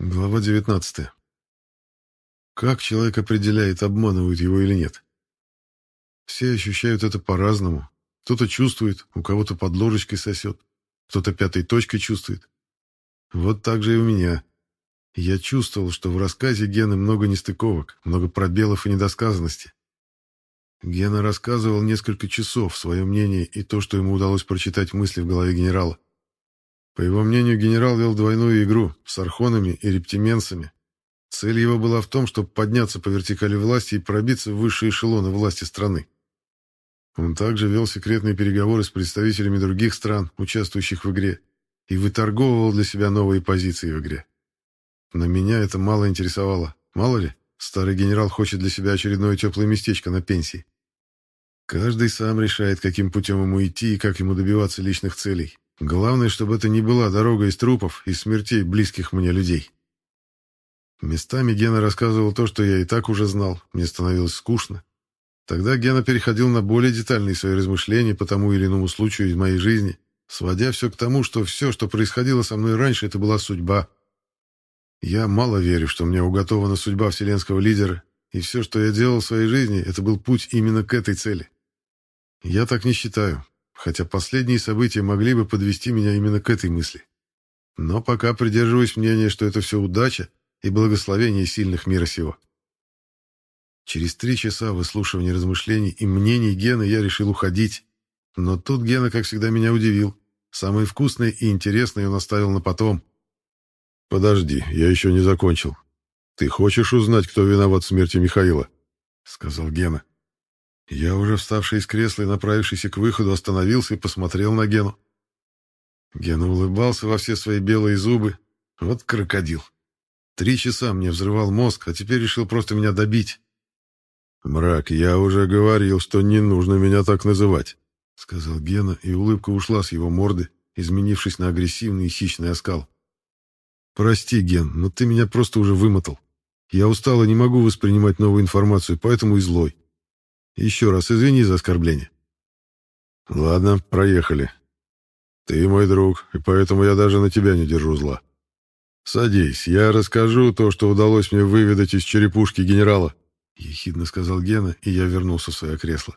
Глава 19. Как человек определяет, обманывают его или нет? Все ощущают это по-разному. Кто-то чувствует, у кого-то под ложечкой сосет, кто-то пятой точкой чувствует. Вот так же и у меня. Я чувствовал, что в рассказе Гены много нестыковок, много пробелов и недосказанности. Гена рассказывал несколько часов свое мнение и то, что ему удалось прочитать мысли в голове генерала. По его мнению, генерал вел двойную игру с архонами и рептименцами. Цель его была в том, чтобы подняться по вертикали власти и пробиться в высшие эшелоны власти страны. Он также вел секретные переговоры с представителями других стран, участвующих в игре, и выторговывал для себя новые позиции в игре. Но меня это мало интересовало. Мало ли, старый генерал хочет для себя очередное теплое местечко на пенсии. Каждый сам решает, каким путем ему идти и как ему добиваться личных целей. Главное, чтобы это не была дорога из трупов и смертей близких мне людей. Местами Гена рассказывал то, что я и так уже знал. Мне становилось скучно. Тогда Гена переходил на более детальные свои размышления по тому или иному случаю из моей жизни, сводя все к тому, что все, что происходило со мной раньше, это была судьба. Я мало верю, что мне уготована судьба вселенского лидера, и все, что я делал в своей жизни, это был путь именно к этой цели. Я так не считаю, хотя последние события могли бы подвести меня именно к этой мысли. Но пока придерживаюсь мнения, что это все удача и благословение сильных мира сего. Через три часа выслушивания размышлений и мнений Гены я решил уходить. Но тут Гена, как всегда, меня удивил. Самое вкусное и интересное он оставил на потом. «Подожди, я еще не закончил. Ты хочешь узнать, кто виноват в смерти Михаила?» — сказал Гена. Я, уже вставший из кресла и направившийся к выходу, остановился и посмотрел на Гену. Гена улыбался во все свои белые зубы. Вот крокодил. Три часа мне взрывал мозг, а теперь решил просто меня добить. «Мрак, я уже говорил, что не нужно меня так называть», — сказал Гена, и улыбка ушла с его морды, изменившись на агрессивный и хищный оскал. «Прости, Ген, но ты меня просто уже вымотал. Я устал и не могу воспринимать новую информацию, поэтому и злой. Еще раз извини за оскорбление. Ладно, проехали. Ты мой друг, и поэтому я даже на тебя не держу зла. Садись, я расскажу то, что удалось мне выведать из черепушки генерала, ехидно сказал Гена, и я вернулся в свое кресло.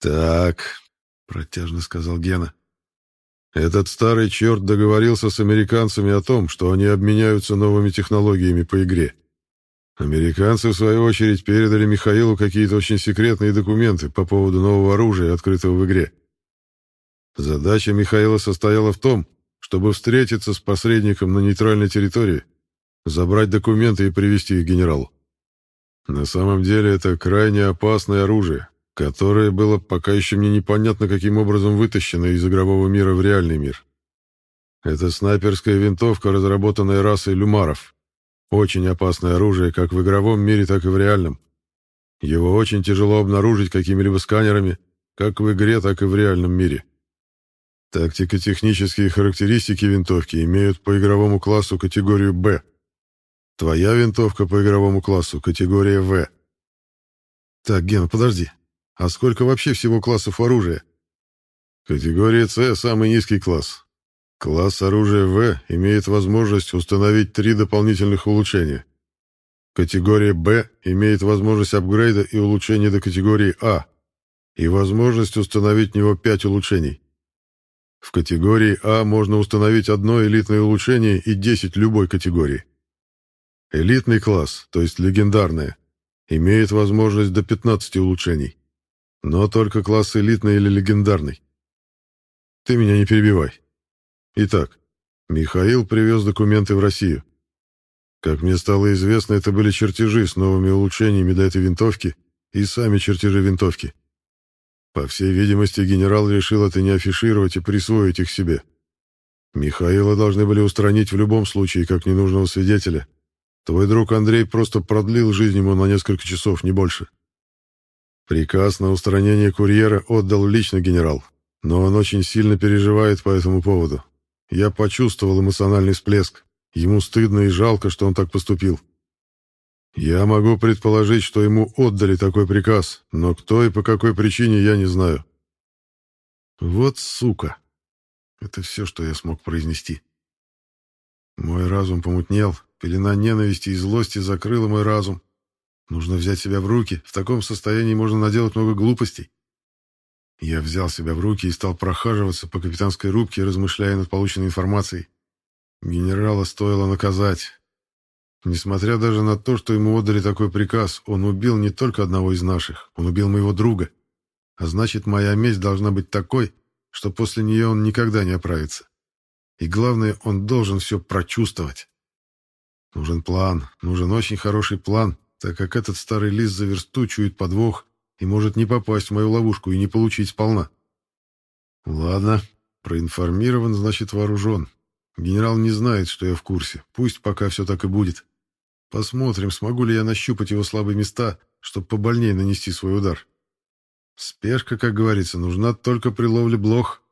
Так, протяжно сказал Гена. Этот старый черт договорился с американцами о том, что они обменяются новыми технологиями по игре. Американцы, в свою очередь, передали Михаилу какие-то очень секретные документы по поводу нового оружия, открытого в игре. Задача Михаила состояла в том, чтобы встретиться с посредником на нейтральной территории, забрать документы и привести их генералу. На самом деле это крайне опасное оружие, которое было пока еще мне непонятно каким образом вытащено из игрового мира в реальный мир. Это снайперская винтовка, разработанная расой люмаров. Очень опасное оружие как в игровом мире, так и в реальном. Его очень тяжело обнаружить какими-либо сканерами, как в игре, так и в реальном мире. Тактико-технические характеристики винтовки имеют по игровому классу категорию «Б». Твоя винтовка по игровому классу категория «В». Так, Ген, подожди. А сколько вообще всего классов оружия? Категория «С» — самый низкий класс. Класс оружия В имеет возможность установить три дополнительных улучшения. Категория Б имеет возможность апгрейда и улучшения до категории А и возможность установить в него пять улучшений. В категории А можно установить одно элитное улучшение и 10 любой категории. Элитный класс, то есть легендарное, имеет возможность до 15 улучшений. Но только класс элитный или легендарный. Ты меня не перебивай. Итак, Михаил привез документы в Россию. Как мне стало известно, это были чертежи с новыми улучшениями до этой винтовки и сами чертежи винтовки. По всей видимости, генерал решил это не афишировать и присвоить их себе. Михаила должны были устранить в любом случае, как ненужного свидетеля. Твой друг Андрей просто продлил жизнь ему на несколько часов, не больше. Приказ на устранение курьера отдал лично генерал, но он очень сильно переживает по этому поводу. Я почувствовал эмоциональный всплеск. Ему стыдно и жалко, что он так поступил. Я могу предположить, что ему отдали такой приказ, но кто и по какой причине, я не знаю. Вот сука. Это все, что я смог произнести. Мой разум помутнел, пелена ненависти и злости закрыла мой разум. Нужно взять себя в руки, в таком состоянии можно наделать много глупостей. Я взял себя в руки и стал прохаживаться по капитанской рубке, размышляя над полученной информацией. Генерала стоило наказать. Несмотря даже на то, что ему отдали такой приказ, он убил не только одного из наших, он убил моего друга. А значит, моя месть должна быть такой, что после нее он никогда не оправится. И главное, он должен все прочувствовать. Нужен план, нужен очень хороший план, так как этот старый лис за версту чует подвох и может не попасть в мою ловушку и не получить сполна. Ладно, проинформирован, значит вооружен. Генерал не знает, что я в курсе. Пусть пока все так и будет. Посмотрим, смогу ли я нащупать его слабые места, чтобы побольнее нанести свой удар. Спешка, как говорится, нужна только при ловле блох.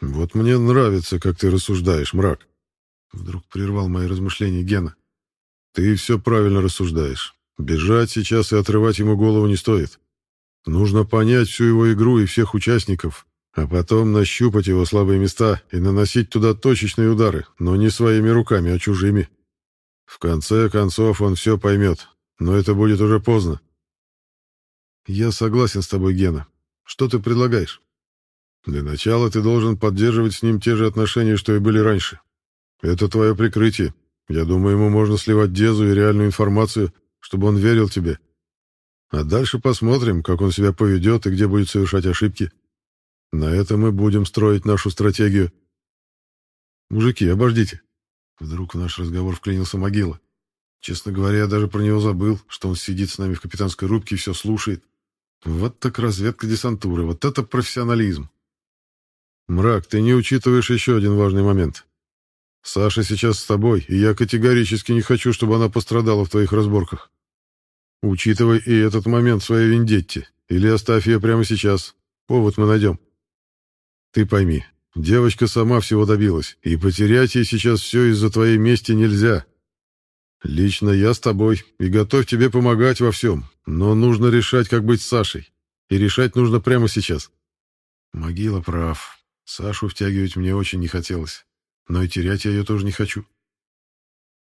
Вот мне нравится, как ты рассуждаешь, мрак. Вдруг прервал мои размышления Гена. Ты все правильно рассуждаешь. Бежать сейчас и отрывать ему голову не стоит. Нужно понять всю его игру и всех участников, а потом нащупать его слабые места и наносить туда точечные удары, но не своими руками, а чужими. В конце концов он все поймет, но это будет уже поздно. Я согласен с тобой, Гена. Что ты предлагаешь? Для начала ты должен поддерживать с ним те же отношения, что и были раньше. Это твое прикрытие. Я думаю, ему можно сливать дезу и реальную информацию, чтобы он верил тебе. А дальше посмотрим, как он себя поведет и где будет совершать ошибки. На это мы будем строить нашу стратегию. Мужики, обождите. Вдруг в наш разговор вклинился могила. Честно говоря, я даже про него забыл, что он сидит с нами в капитанской рубке и все слушает. Вот так разведка десантуры, вот это профессионализм. Мрак, ты не учитываешь еще один важный момент. Саша сейчас с тобой, и я категорически не хочу, чтобы она пострадала в твоих разборках. Учитывай и этот момент своей вендетте, или оставь ее прямо сейчас. Повод мы найдем. Ты пойми, девочка сама всего добилась, и потерять ей сейчас все из-за твоей мести нельзя. Лично я с тобой и готов тебе помогать во всем, но нужно решать, как быть с Сашей. И решать нужно прямо сейчас. Могила прав. Сашу втягивать мне очень не хотелось. Но и терять я ее тоже не хочу.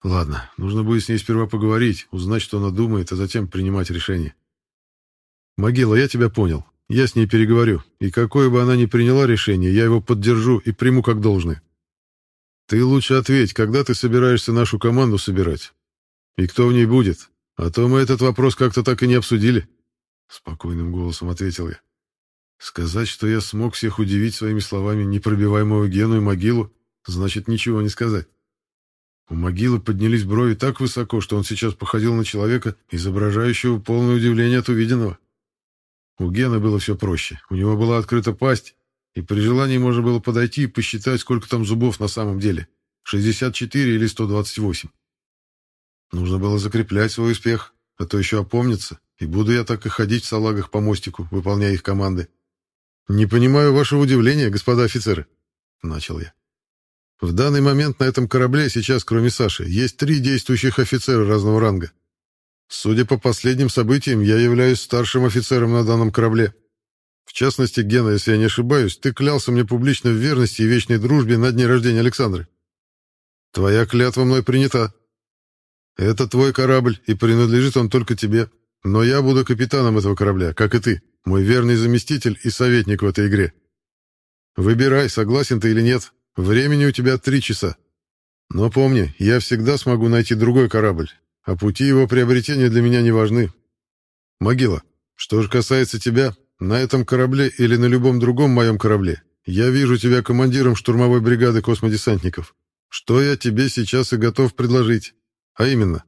Ладно, нужно будет с ней сперва поговорить, узнать, что она думает, а затем принимать решение. Могила, я тебя понял. Я с ней переговорю, и какое бы она ни приняла решение, я его поддержу и приму как должное. Ты лучше ответь, когда ты собираешься нашу команду собирать? И кто в ней будет? А то мы этот вопрос как-то так и не обсудили. Спокойным голосом ответил я. Сказать, что я смог всех удивить своими словами непробиваемого Гену и могилу, значит ничего не сказать. У могилы поднялись брови так высоко, что он сейчас походил на человека, изображающего полное удивление от увиденного. У Гена было все проще. У него была открыта пасть, и при желании можно было подойти и посчитать, сколько там зубов на самом деле. 64 или 128. Нужно было закреплять свой успех, а то еще опомнится, и буду я так и ходить в салагах по мостику, выполняя их команды. «Не понимаю вашего удивления, господа офицеры», — начал я. «В данный момент на этом корабле сейчас, кроме Саши, есть три действующих офицера разного ранга. Судя по последним событиям, я являюсь старшим офицером на данном корабле. В частности, Гена, если я не ошибаюсь, ты клялся мне публично в верности и вечной дружбе на дне рождения Александры. Твоя клятва мной принята. Это твой корабль, и принадлежит он только тебе. Но я буду капитаном этого корабля, как и ты, мой верный заместитель и советник в этой игре. Выбирай, согласен ты или нет. Времени у тебя три часа. Но помни, я всегда смогу найти другой корабль, а пути его приобретения для меня не важны. Могила, что же касается тебя, на этом корабле или на любом другом моем корабле, я вижу тебя командиром штурмовой бригады космодесантников. Что я тебе сейчас и готов предложить. А именно,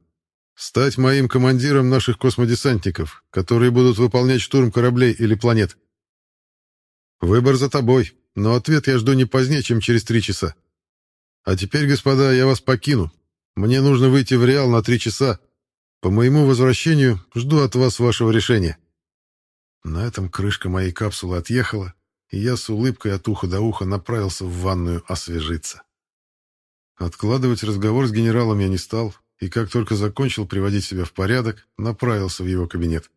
стать моим командиром наших космодесантников, которые будут выполнять штурм кораблей или планет. Выбор за тобой, но ответ я жду не позднее, чем через три часа. А теперь, господа, я вас покину. Мне нужно выйти в Реал на три часа. По моему возвращению жду от вас вашего решения. На этом крышка моей капсулы отъехала, и я с улыбкой от уха до уха направился в ванную освежиться. Откладывать разговор с генералом я не стал, и как только закончил приводить себя в порядок, направился в его кабинет.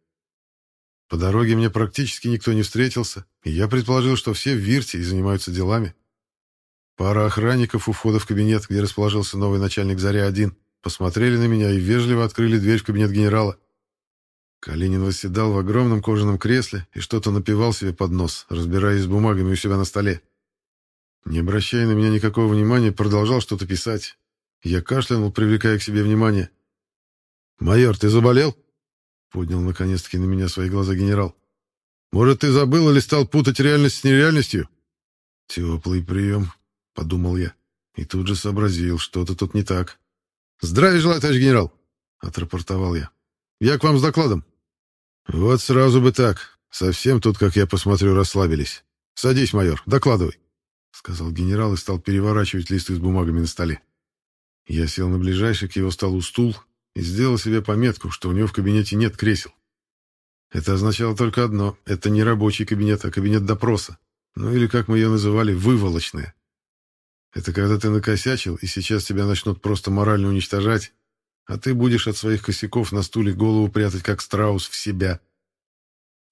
По дороге мне практически никто не встретился, и я предположил, что все в Вирте и занимаются делами. Пара охранников у входа в кабинет, где расположился новый начальник «Заря-1», посмотрели на меня и вежливо открыли дверь в кабинет генерала. Калинин восседал в огромном кожаном кресле и что-то напивал себе под нос, разбираясь с бумагами у себя на столе. Не обращая на меня никакого внимания, продолжал что-то писать. Я кашлянул, привлекая к себе внимание. «Майор, ты заболел?» Поднял наконец-таки на меня свои глаза генерал. «Может, ты забыл или стал путать реальность с нереальностью?» «Теплый прием», — подумал я. И тут же сообразил, что-то тут не так. «Здравия желаю, товарищ генерал!» — отрапортовал я. «Я к вам с докладом». «Вот сразу бы так. Совсем тут, как я посмотрю, расслабились. Садись, майор, докладывай», — сказал генерал и стал переворачивать листы с бумагами на столе. Я сел на ближайший к его столу стул и сделал себе пометку, что у него в кабинете нет кресел. Это означало только одно — это не рабочий кабинет, а кабинет допроса. Ну или, как мы ее называли, выволочная. Это когда ты накосячил, и сейчас тебя начнут просто морально уничтожать, а ты будешь от своих косяков на стуле голову прятать, как страус, в себя.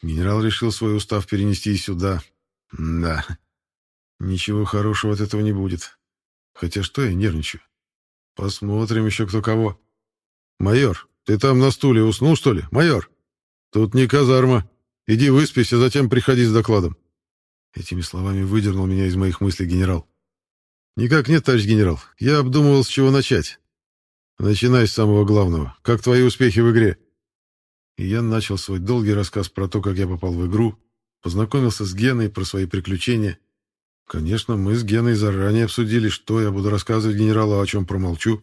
Генерал решил свой устав перенести и сюда. Да, ничего хорошего от этого не будет. Хотя что я нервничаю? Посмотрим еще кто кого. Майор, ты там на стуле уснул, что ли? Майор, тут не казарма. Иди выспись, а затем приходи с докладом. Этими словами выдернул меня из моих мыслей генерал. «Никак нет, товарищ генерал. Я обдумывал, с чего начать. Начинай с самого главного. Как твои успехи в игре?» И я начал свой долгий рассказ про то, как я попал в игру, познакомился с Геной, про свои приключения. Конечно, мы с Геной заранее обсудили, что я буду рассказывать генералу, а о чем промолчу.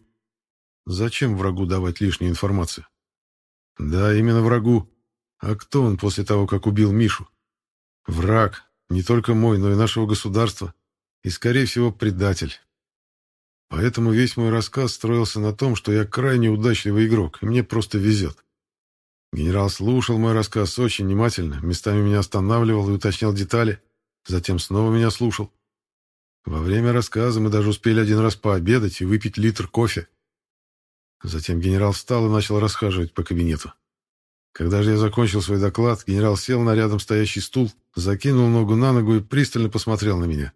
Зачем врагу давать лишнюю информацию? Да, именно врагу. А кто он после того, как убил Мишу? Враг, не только мой, но и нашего государства и, скорее всего, предатель. Поэтому весь мой рассказ строился на том, что я крайне удачливый игрок, и мне просто везет. Генерал слушал мой рассказ очень внимательно, местами меня останавливал и уточнял детали, затем снова меня слушал. Во время рассказа мы даже успели один раз пообедать и выпить литр кофе. Затем генерал встал и начал расхаживать по кабинету. Когда же я закончил свой доклад, генерал сел на рядом стоящий стул, закинул ногу на ногу и пристально посмотрел на меня.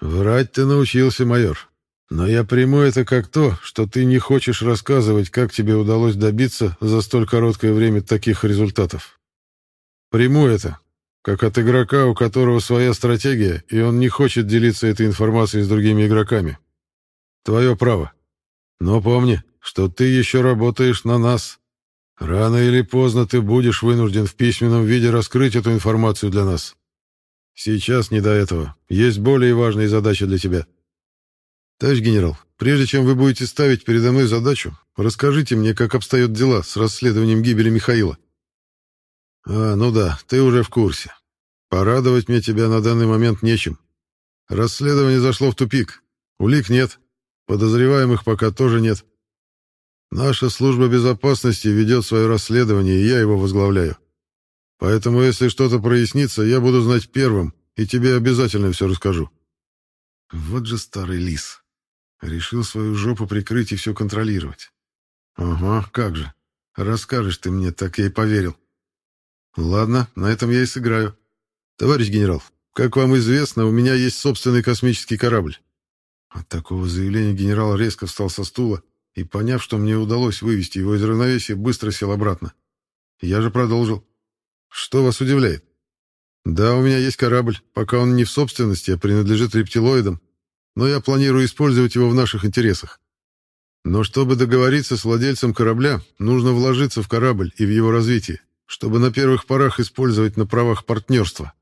«Врать ты научился, майор. Но я приму это как то, что ты не хочешь рассказывать, как тебе удалось добиться за столь короткое время таких результатов. Приму это, как от игрока, у которого своя стратегия, и он не хочет делиться этой информацией с другими игроками. Твое право. Но помни, что ты еще работаешь на нас. Рано или поздно ты будешь вынужден в письменном виде раскрыть эту информацию для нас. Сейчас не до этого. Есть более важные задачи для тебя. Товарищ генерал, прежде чем вы будете ставить передо мной задачу, расскажите мне, как обстоят дела с расследованием гибели Михаила. А, ну да, ты уже в курсе. Порадовать мне тебя на данный момент нечем. Расследование зашло в тупик. Улик нет. Подозреваемых пока тоже нет. Наша служба безопасности ведет свое расследование, и я его возглавляю. Поэтому, если что-то прояснится, я буду знать первым, и тебе обязательно все расскажу. Вот же старый лис. Решил свою жопу прикрыть и все контролировать. Ага, как же. Расскажешь ты мне, так я и поверил. Ладно, на этом я и сыграю. Товарищ генерал, как вам известно, у меня есть собственный космический корабль. От такого заявления генерал резко встал со стула и, поняв, что мне удалось вывести его из равновесия, быстро сел обратно. Я же продолжил. Что вас удивляет? Да, у меня есть корабль, пока он не в собственности, а принадлежит рептилоидам, но я планирую использовать его в наших интересах. Но чтобы договориться с владельцем корабля, нужно вложиться в корабль и в его развитие, чтобы на первых порах использовать на правах партнерства.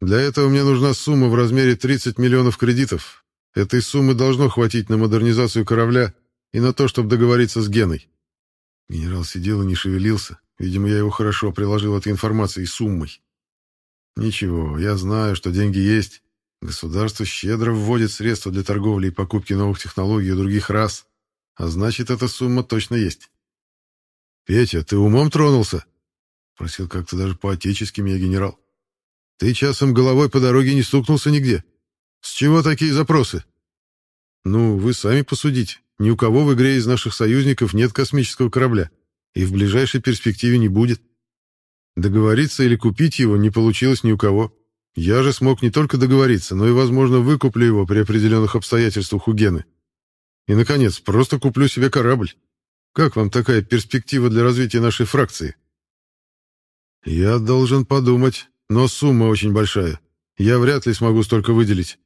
Для этого мне нужна сумма в размере 30 миллионов кредитов. Этой суммы должно хватить на модернизацию корабля и на то, чтобы договориться с Геной. Генерал сидел и не шевелился, Видимо, я его хорошо приложил этой информацией суммой. Ничего, я знаю, что деньги есть. Государство щедро вводит средства для торговли и покупки новых технологий у других рас. А значит, эта сумма точно есть. «Петя, ты умом тронулся?» Просил как-то даже по-отечески меня генерал. «Ты часом головой по дороге не стукнулся нигде? С чего такие запросы?» «Ну, вы сами посудите. Ни у кого в игре из наших союзников нет космического корабля и в ближайшей перспективе не будет. Договориться или купить его не получилось ни у кого. Я же смог не только договориться, но и, возможно, выкуплю его при определенных обстоятельствах у Гены. И, наконец, просто куплю себе корабль. Как вам такая перспектива для развития нашей фракции? Я должен подумать, но сумма очень большая. Я вряд ли смогу столько выделить,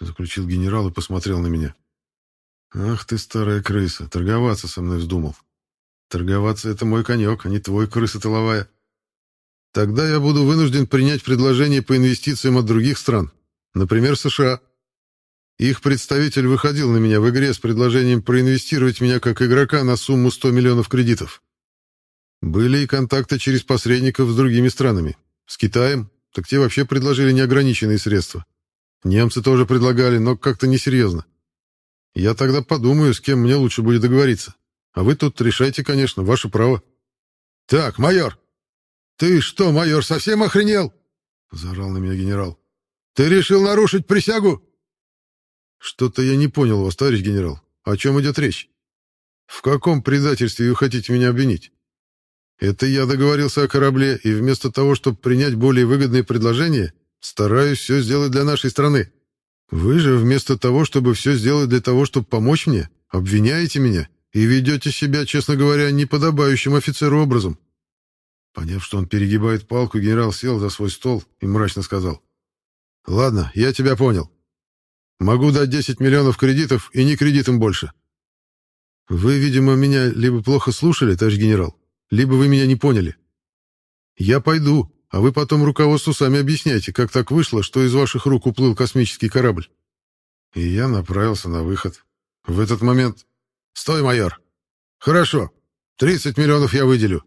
заключил генерал и посмотрел на меня. Ах ты старая крыса, торговаться со мной вздумал. Торговаться это мой конек, а не твой крыса тыловая. Тогда я буду вынужден принять предложение по инвестициям от других стран, например, США. Их представитель выходил на меня в игре с предложением проинвестировать меня как игрока на сумму 100 миллионов кредитов. Были и контакты через посредников с другими странами. С Китаем, так те вообще предложили неограниченные средства. Немцы тоже предлагали, но как-то несерьезно. Я тогда подумаю, с кем мне лучше будет договориться. А вы тут решайте, конечно, ваше право. Так, майор! Ты что, майор, совсем охренел? Заорал на меня генерал. Ты решил нарушить присягу? Что-то я не понял вас, товарищ генерал. О чем идет речь? В каком предательстве вы хотите меня обвинить? Это я договорился о корабле, и вместо того, чтобы принять более выгодные предложения, стараюсь все сделать для нашей страны. Вы же вместо того, чтобы все сделать для того, чтобы помочь мне, обвиняете меня и ведете себя, честно говоря, неподобающим офицеру образом. Поняв, что он перегибает палку, генерал сел за свой стол и мрачно сказал. «Ладно, я тебя понял. Могу дать 10 миллионов кредитов и не кредитом больше. Вы, видимо, меня либо плохо слушали, товарищ генерал, либо вы меня не поняли. Я пойду, а вы потом руководству сами объясняйте, как так вышло, что из ваших рук уплыл космический корабль. И я направился на выход. В этот момент... Стой, майор! Хорошо, 30 миллионов я выделю.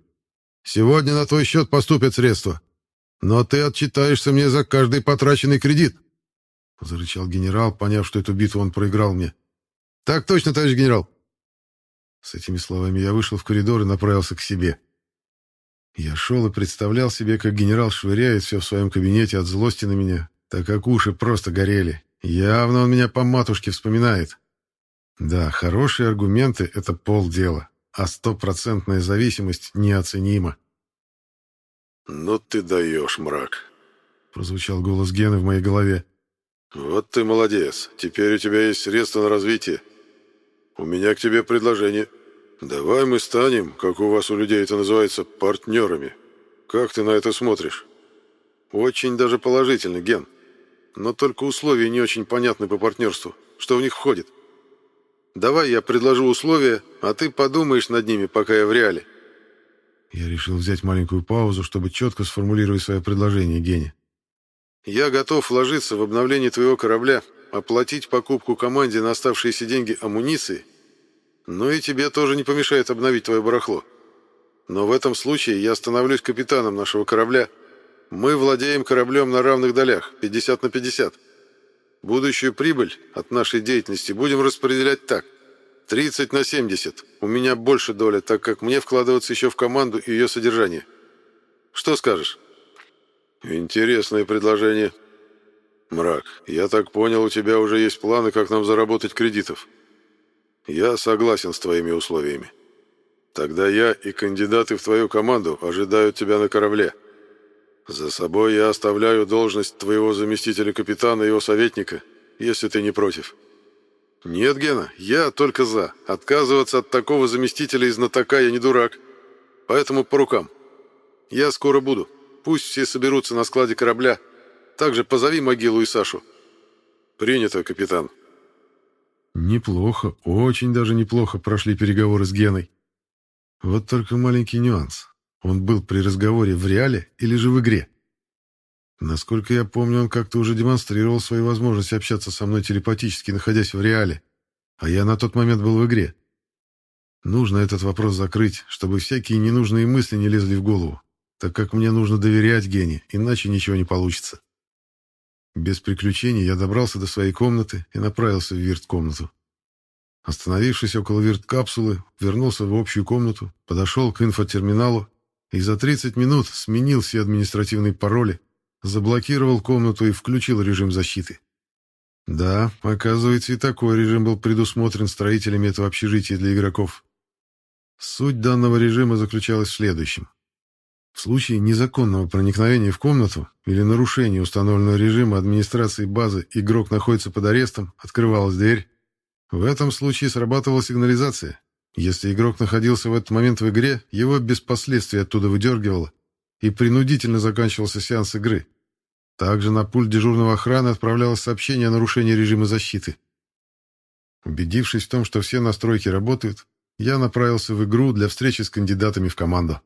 Сегодня на твой счет поступят средства. Но ты отчитаешься мне за каждый потраченный кредит. — зарычал генерал, поняв, что эту битву он проиграл мне. «Так точно, товарищ генерал!» С этими словами я вышел в коридор и направился к себе. Я шел и представлял себе, как генерал швыряет все в своем кабинете от злости на меня, так как уши просто горели. Явно он меня по матушке вспоминает. Да, хорошие аргументы — это полдела, а стопроцентная зависимость неоценима. «Ну ты даешь, мрак!» — прозвучал голос Гены в моей голове. «Вот ты молодец. Теперь у тебя есть средства на развитие. У меня к тебе предложение. Давай мы станем, как у вас у людей это называется, партнерами. Как ты на это смотришь?» «Очень даже положительно, Ген. Но только условия не очень понятны по партнерству. Что в них входит? Давай я предложу условия, а ты подумаешь над ними, пока я в реале». Я решил взять маленькую паузу, чтобы четко сформулировать свое предложение Гене. Я готов вложиться в обновление твоего корабля, оплатить покупку команде на оставшиеся деньги амуниции, но и тебе тоже не помешает обновить твое барахло. Но в этом случае я становлюсь капитаном нашего корабля. Мы владеем кораблем на равных долях, 50 на 50. Будущую прибыль от нашей деятельности будем распределять так. 30 на 70. У меня больше доля, так как мне вкладываться еще в команду и ее содержание. Что скажешь? «Интересное предложение. Мрак, я так понял, у тебя уже есть планы, как нам заработать кредитов. Я согласен с твоими условиями. Тогда я и кандидаты в твою команду ожидают тебя на корабле. За собой я оставляю должность твоего заместителя капитана и его советника, если ты не против». «Нет, Гена, я только за. Отказываться от такого заместителя и знатока я не дурак. Поэтому по рукам. Я скоро буду». Пусть все соберутся на складе корабля. Также позови могилу и Сашу. Принято, капитан. Неплохо, очень даже неплохо прошли переговоры с Геной. Вот только маленький нюанс. Он был при разговоре в реале или же в игре? Насколько я помню, он как-то уже демонстрировал свои возможности общаться со мной телепатически, находясь в реале. А я на тот момент был в игре. Нужно этот вопрос закрыть, чтобы всякие ненужные мысли не лезли в голову так как мне нужно доверять Гене, иначе ничего не получится. Без приключений я добрался до своей комнаты и направился в вирт-комнату. Остановившись около вирт-капсулы, вернулся в общую комнату, подошел к инфотерминалу и за 30 минут сменил все административные пароли, заблокировал комнату и включил режим защиты. Да, оказывается, и такой режим был предусмотрен строителями этого общежития для игроков. Суть данного режима заключалась в следующем. В случае незаконного проникновения в комнату или нарушения установленного режима администрации базы игрок находится под арестом, открывалась дверь. В этом случае срабатывала сигнализация. Если игрок находился в этот момент в игре, его без последствий оттуда выдергивало, и принудительно заканчивался сеанс игры. Также на пульт дежурного охраны отправлялось сообщение о нарушении режима защиты. Убедившись в том, что все настройки работают, я направился в игру для встречи с кандидатами в команду.